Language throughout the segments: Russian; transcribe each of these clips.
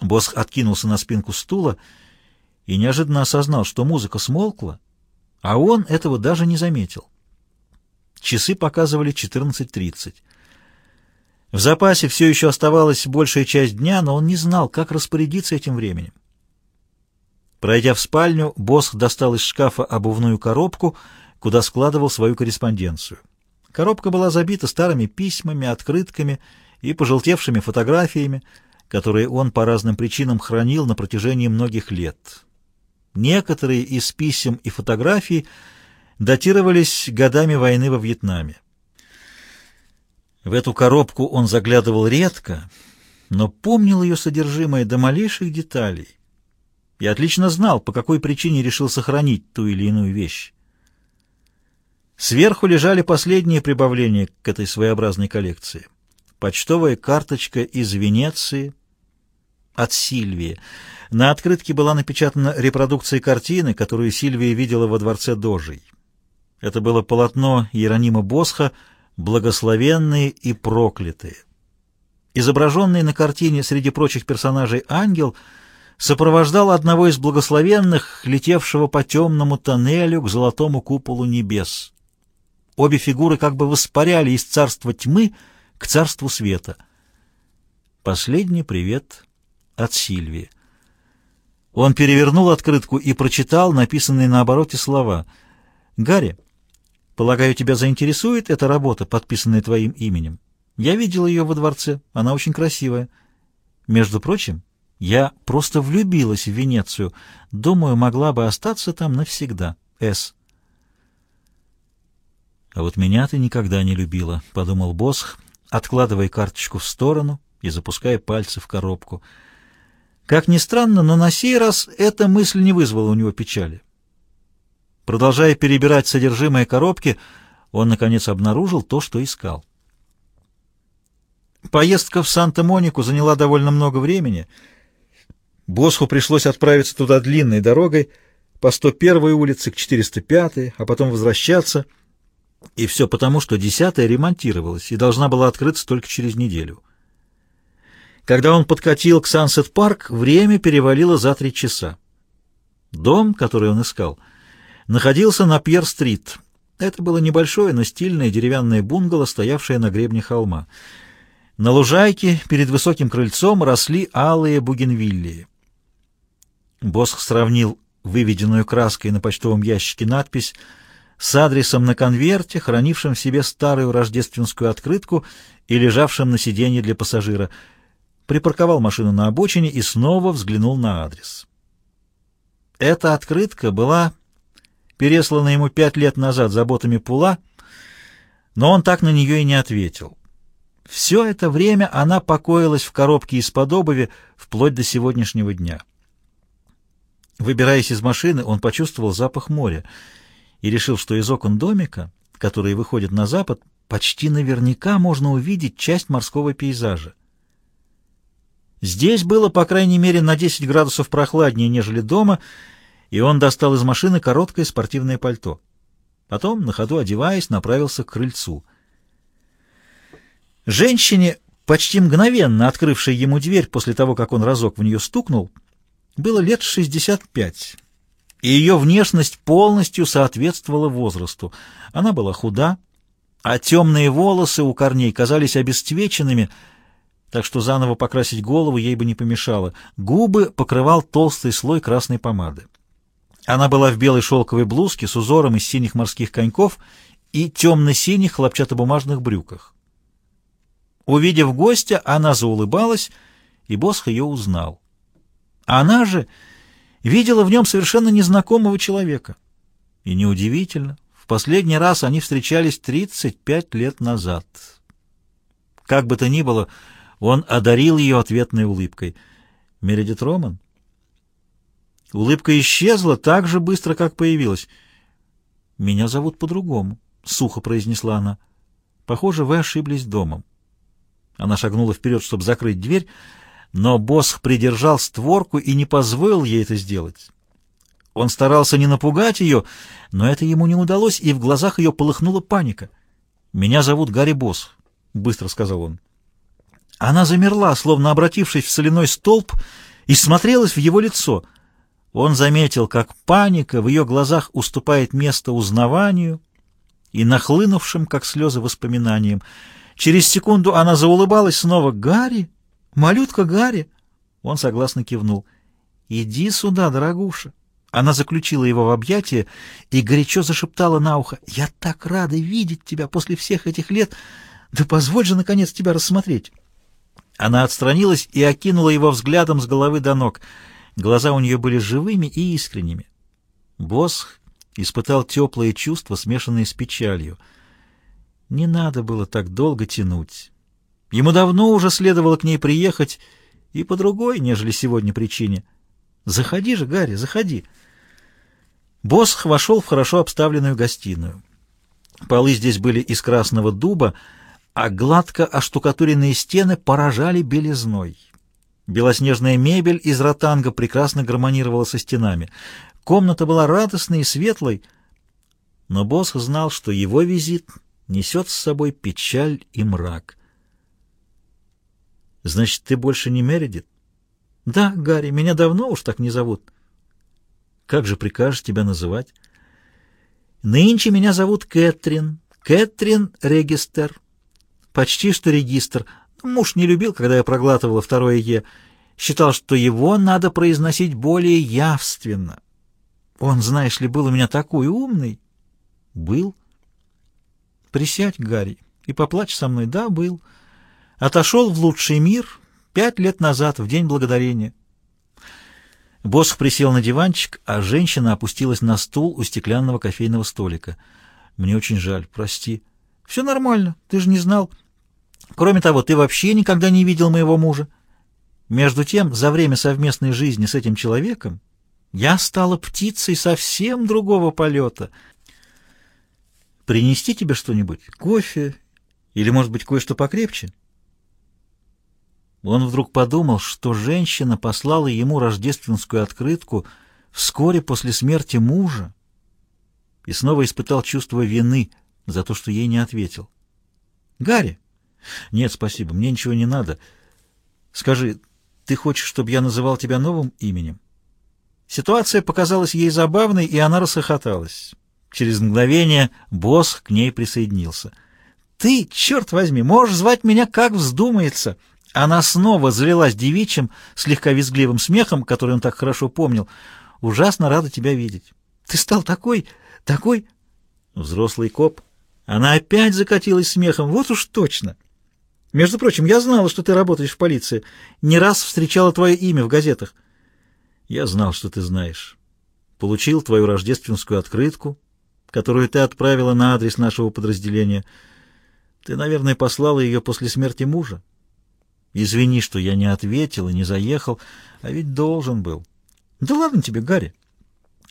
Босх откинулся на спинку стула и неожиданно осознал, что музыка смолкла, а он этого даже не заметил. Часы показывали 14.30. В запасе все еще оставалась большая часть дня, но он не знал, как распорядиться этим временем. Пройдя в спальню, Босх достал из шкафа обувную коробку, куда складывал свою корреспонденцию. Коробка была забита старыми письмами, открытками и пожелтевшими фотографиями, которые он по разным причинам хранил на протяжении многих лет. Некоторые из писем и фотографий датировались годами войны во Вьетнаме. В эту коробку он заглядывал редко, но помнил ее содержимое до малейших деталей и отлично знал, по какой причине решил сохранить ту или иную вещь. Сверху лежали последние прибавления к этой своеобразной коллекции. Почтовая карточка из Венеции от Сильвии. На открытке была напечатана репродукция картины, которую Сильвия видела во дворце Дожей. Это было полотно Иеронима Босха «Благословенные и проклятые». Изображенный на картине среди прочих персонажей ангел сопровождал одного из благословенных, летевшего по темному тоннелю к золотому куполу небес. Обе фигуры как бы воспаряли из царства тьмы к царству света. Последний привет от Сильвии. Он перевернул открытку и прочитал написанные на обороте слова. «Гарри, полагаю, тебя заинтересует эта работа, подписанная твоим именем? Я видел ее во дворце, она очень красивая. Между прочим, я просто влюбилась в Венецию. Думаю, могла бы остаться там навсегда. С. «А вот меня ты никогда не любила», — подумал Босх, откладывая карточку в сторону и запуская пальцы в коробку — как ни странно, но на сей раз эта мысль не вызвала у него печали. Продолжая перебирать содержимое коробки, он, наконец, обнаружил то, что искал. Поездка в Санта-Монику заняла довольно много времени. Босху пришлось отправиться туда длинной дорогой по 101-й улице к 405-й, а потом возвращаться. И все потому, что 10-я ремонтировалась и должна была открыться только через неделю. Когда он подкатил к Сансет-парк, время перевалило за три часа. Дом, который он искал, находился на Пьер-стрит. Это было небольшое, но стильное деревянное бунгало, стоявшее на гребне холма. На лужайке перед высоким крыльцом росли алые бугенвиллии. Босх сравнил выведенную краской на почтовом ящике надпись с адресом на конверте, хранившим в себе старую рождественскую открытку и лежавшим на сиденье для пассажира — припарковал машину на обочине и снова взглянул на адрес. Эта открытка была переслана ему пять лет назад заботами Пула, но он так на нее и не ответил. Все это время она покоилась в коробке из-под обуви вплоть до сегодняшнего дня. Выбираясь из машины, он почувствовал запах моря и решил, что из окон домика, которые выходят на запад, почти наверняка можно увидеть часть морского пейзажа. Здесь было, по крайней мере, на 10 градусов прохладнее, нежели дома, и он достал из машины короткое спортивное пальто. Потом, на ходу одеваясь, направился к крыльцу. Женщине, почти мгновенно открывшей ему дверь после того, как он разок в нее стукнул, было лет 65, и ее внешность полностью соответствовала возрасту. Она была худа, а темные волосы у корней казались обесцвеченными, так что заново покрасить голову ей бы не помешало. Губы покрывал толстый слой красной помады. Она была в белой шелковой блузке с узором из синих морских коньков и темно-синих хлопчатобумажных брюках. Увидев гостя, она заулыбалась, и Босх ее узнал. Она же видела в нем совершенно незнакомого человека. И неудивительно, в последний раз они встречались 35 лет назад. Как бы то ни было, он одарил ее ответной улыбкой. «Мередит Роман?» Улыбка исчезла так же быстро, как появилась. «Меня зовут по-другому», — сухо произнесла она. «Похоже, вы ошиблись домом». Она шагнула вперед, чтобы закрыть дверь, но Босх придержал створку и не позволил ей это сделать. Он старался не напугать ее, но это ему не удалось, и в глазах ее полыхнула паника. «Меня зовут Гарри Босх», — быстро сказал он. Она замерла, словно обратившись в соляной столб, и смотрелась в его лицо. Он заметил, как паника в ее глазах уступает место узнаванию и нахлынувшим, как слезы, воспоминаниям. Через секунду она заулыбалась снова. «Гарри? Малютка Гарри?» Он согласно кивнул. «Иди сюда, дорогуша». Она заключила его в объятия и горячо зашептала на ухо. «Я так рада видеть тебя после всех этих лет. Да позволь же, наконец, тебя рассмотреть». Она отстранилась и окинула его взглядом с головы до ног. Глаза у нее были живыми и искренними. Босх испытал теплые чувства, смешанные с печалью. Не надо было так долго тянуть. Ему давно уже следовало к ней приехать, и по другой, нежели сегодня причине. «Заходи же, Гарри, заходи!» Босх вошел в хорошо обставленную гостиную. Полы здесь были из красного дуба, а гладко оштукатуренные стены поражали белизной. Белоснежная мебель из ротанга прекрасно гармонировала со стенами. Комната была радостной и светлой, но босс знал, что его визит несет с собой печаль и мрак. «Значит, ты больше не Мередит?» «Да, Гарри, меня давно уж так не зовут». «Как же прикажешь тебя называть?» «Нынче меня зовут Кэтрин, Кэтрин Регистер». Почти что регистр. Муж не любил, когда я проглатывала второе «е». Считал, что его надо произносить более явственно. Он, знаешь ли, был у меня такой умный. Был. Присядь, Гарри, и поплачь со мной. Да, был. Отошел в лучший мир пять лет назад, в День Благодарения. Босх присел на диванчик, а женщина опустилась на стул у стеклянного кофейного столика. «Мне очень жаль, прости». «Все нормально, ты же не знал». Кроме того, ты вообще никогда не видел моего мужа. Между тем, за время совместной жизни с этим человеком я стала птицей совсем другого полета. Принести тебе что-нибудь? Кофе? Или, может быть, кое-что покрепче? Он вдруг подумал, что женщина послала ему рождественскую открытку вскоре после смерти мужа и снова испытал чувство вины за то, что ей не ответил. «Гарри!» «Нет, спасибо, мне ничего не надо. Скажи, ты хочешь, чтобы я называл тебя новым именем?» Ситуация показалась ей забавной, и она расхохоталась. Через мгновение босс к ней присоединился. «Ты, черт возьми, можешь звать меня как вздумается!» Она снова залилась девичьим, слегка визгливым смехом, который он так хорошо помнил. «Ужасно рада тебя видеть. Ты стал такой, такой...» Взрослый коп. Она опять закатилась смехом. «Вот уж точно!» Между прочим, я знала, что ты работаешь в полиции. Не раз встречала твое имя в газетах. Я знал, что ты знаешь. Получил твою рождественскую открытку, которую ты отправила на адрес нашего подразделения. Ты, наверное, послала ее после смерти мужа. Извини, что я не ответил и не заехал, а ведь должен был. Да ладно тебе, Гарри.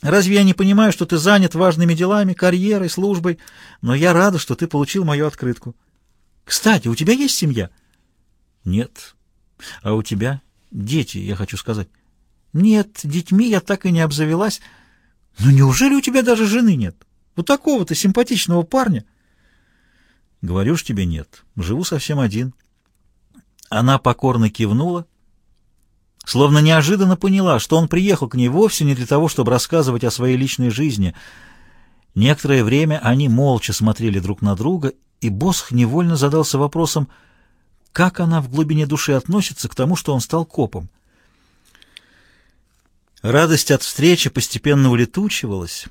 Разве я не понимаю, что ты занят важными делами, карьерой, службой? Но я рада, что ты получил мою открытку. Кстати, у тебя есть семья? Нет. А у тебя? Дети, я хочу сказать. Нет, детьми я так и не обзавелась. Но неужели у тебя даже жены нет? Вот такого-то симпатичного парня. Говорю ж тебе нет. Живу совсем один. Она покорно кивнула, словно неожиданно поняла, что он приехал к ней вовсе не для того, чтобы рассказывать о своей личной жизни. Некоторое время они молча смотрели друг на друга, и Босх невольно задался вопросом, как она в глубине души относится к тому, что он стал копом. Радость от встречи постепенно улетучивалась,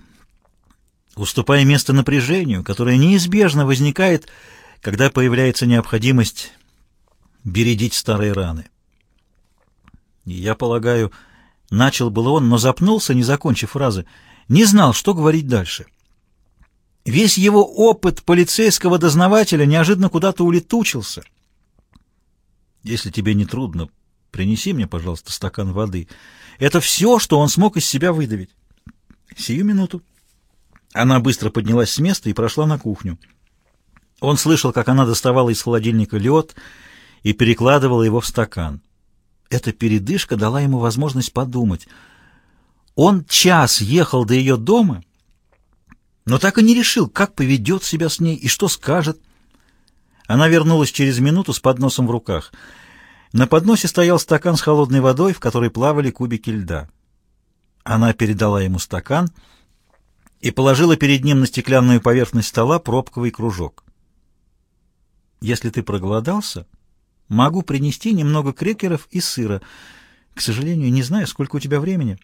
уступая место напряжению, которое неизбежно возникает, когда появляется необходимость бередить старые раны. Я полагаю, начал было он, но запнулся, не закончив фразы, не знал, что говорить дальше. Весь его опыт полицейского дознавателя неожиданно куда-то улетучился. Если тебе не трудно, принеси мне, пожалуйста, стакан воды. Это все, что он смог из себя выдавить. Сию минуту. Она быстро поднялась с места и прошла на кухню. Он слышал, как она доставала из холодильника лед и перекладывала его в стакан. Эта передышка дала ему возможность подумать. Он час ехал до ее дома но так и не решил, как поведет себя с ней и что скажет. Она вернулась через минуту с подносом в руках. На подносе стоял стакан с холодной водой, в которой плавали кубики льда. Она передала ему стакан и положила перед ним на стеклянную поверхность стола пробковый кружок. «Если ты проголодался, могу принести немного крекеров и сыра. К сожалению, не знаю, сколько у тебя времени».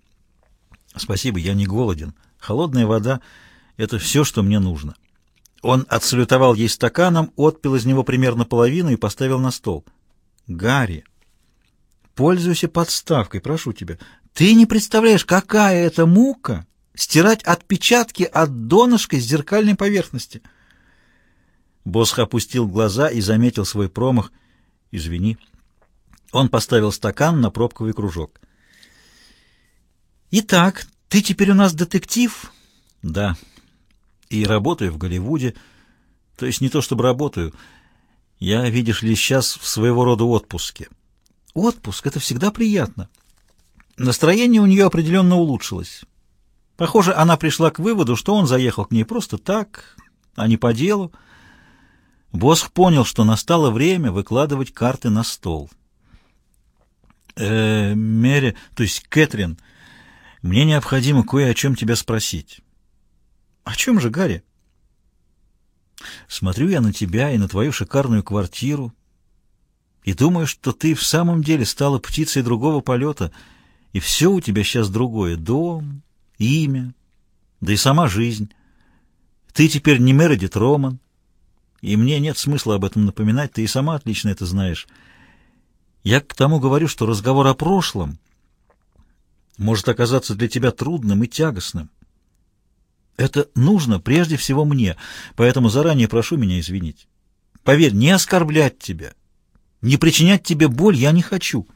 «Спасибо, я не голоден. Холодная вода — это все, что мне нужно». Он отсалютовал ей стаканом, отпил из него примерно половину и поставил на стол — Гарри, пользуйся подставкой, прошу тебя. Ты не представляешь, какая это мука стирать отпечатки от донышка с зеркальной поверхности. Босх опустил глаза и заметил свой промах. Извини. Он поставил стакан на пробковый кружок. Итак, ты теперь у нас детектив? Да. И работаю в Голливуде. То есть не то чтобы работаю, я, видишь ли, сейчас в своего рода отпуске. Отпуск — это всегда приятно. Настроение у нее определенно улучшилось. Похоже, она пришла к выводу, что он заехал к ней просто так, а не по делу. Босх понял, что настало время выкладывать карты на стол. «Э, Мэри, то есть Кэтрин, мне необходимо кое о чем тебя спросить». «О чем же, Гарри?» Смотрю я на тебя и на твою шикарную квартиру и думаю, что ты в самом деле стала птицей другого полета, и все у тебя сейчас другое — дом, имя, да и сама жизнь. Ты теперь не Мередит Роман, и мне нет смысла об этом напоминать, ты и сама отлично это знаешь. Я к тому говорю, что разговор о прошлом может оказаться для тебя трудным и тягостным. Это нужно прежде всего мне, поэтому заранее прошу меня извинить. Поверь, не оскорблять тебя, не причинять тебе боль я не хочу.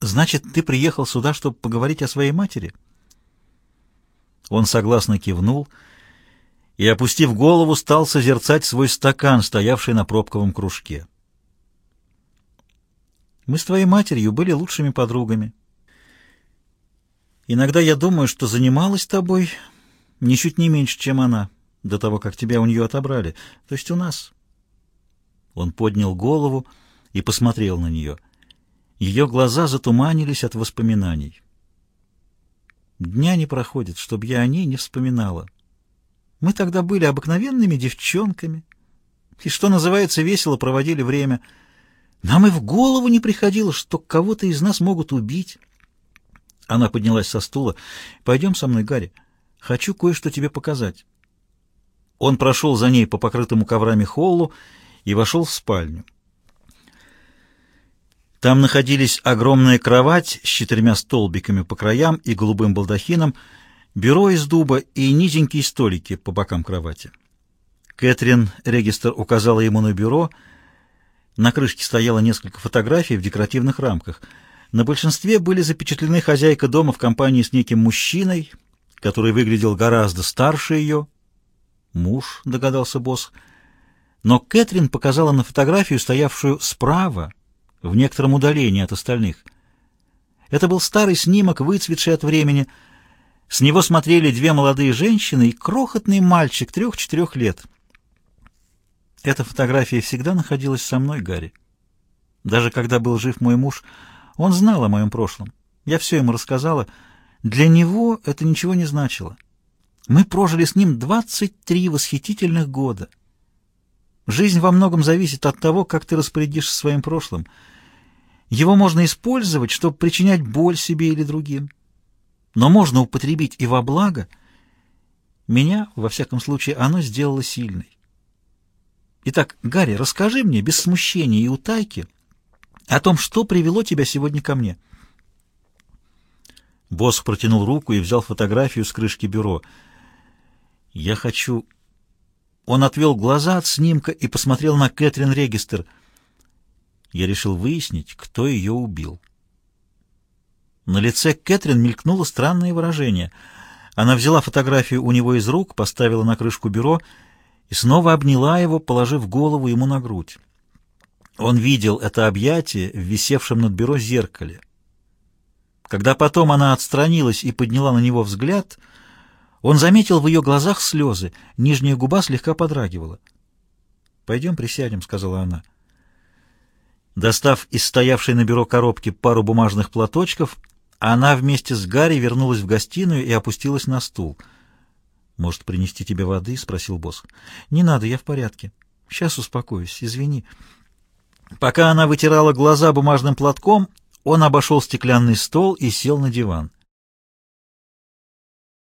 Значит, ты приехал сюда, чтобы поговорить о своей матери? Он согласно кивнул и, опустив голову, стал созерцать свой стакан, стоявший на пробковом кружке. Мы с твоей матерью были лучшими подругами. Иногда я думаю, что занималась тобой ничуть не меньше, чем она, до того, как тебя у нее отобрали, то есть у нас. Он поднял голову и посмотрел на нее. Ее глаза затуманились от воспоминаний. Дня не проходит, чтобы я о ней не вспоминала. Мы тогда были обыкновенными девчонками, и, что называется, весело проводили время. Нам и в голову не приходило, что кого-то из нас могут убить. Она поднялась со стула. «Пойдем со мной, Гарри. Хочу кое-что тебе показать». Он прошел за ней по покрытому коврами холлу и вошел в спальню. Там находились огромная кровать с четырьмя столбиками по краям и голубым балдахином, бюро из дуба и низенькие столики по бокам кровати. Кэтрин Регистр указала ему на бюро. На крышке стояло несколько фотографий в декоративных рамках — на большинстве были запечатлены хозяйка дома в компании с неким мужчиной, который выглядел гораздо старше ее. Муж, догадался босс. Но Кэтрин показала на фотографию, стоявшую справа, в некотором удалении от остальных. Это был старый снимок, выцветший от времени. С него смотрели две молодые женщины и крохотный мальчик трех-четырех лет. Эта фотография всегда находилась со мной, Гарри. Даже когда был жив мой муж, он знал о моем прошлом. Я все ему рассказала. Для него это ничего не значило. Мы прожили с ним 23 восхитительных года. Жизнь во многом зависит от того, как ты распорядишься своим прошлым. Его можно использовать, чтобы причинять боль себе или другим. Но можно употребить и во благо. Меня, во всяком случае, оно сделало сильной. Итак, Гарри, расскажи мне без смущения и утайки, о том, что привело тебя сегодня ко мне. Босс протянул руку и взял фотографию с крышки бюро. «Я хочу...» Он отвел глаза от снимка и посмотрел на Кэтрин Регистер. Я решил выяснить, кто ее убил. На лице Кэтрин мелькнуло странное выражение. Она взяла фотографию у него из рук, поставила на крышку бюро и снова обняла его, положив голову ему на грудь. Он видел это объятие в висевшем над бюро зеркале. Когда потом она отстранилась и подняла на него взгляд, он заметил в ее глазах слезы, нижняя губа слегка подрагивала. «Пойдем присядем», — сказала она. Достав из стоявшей на бюро коробки пару бумажных платочков, она вместе с Гарри вернулась в гостиную и опустилась на стул. «Может, принести тебе воды?» — спросил босс. «Не надо, я в порядке. Сейчас успокоюсь, извини». Пока она вытирала глаза бумажным платком, он обошел стеклянный стол и сел на диван.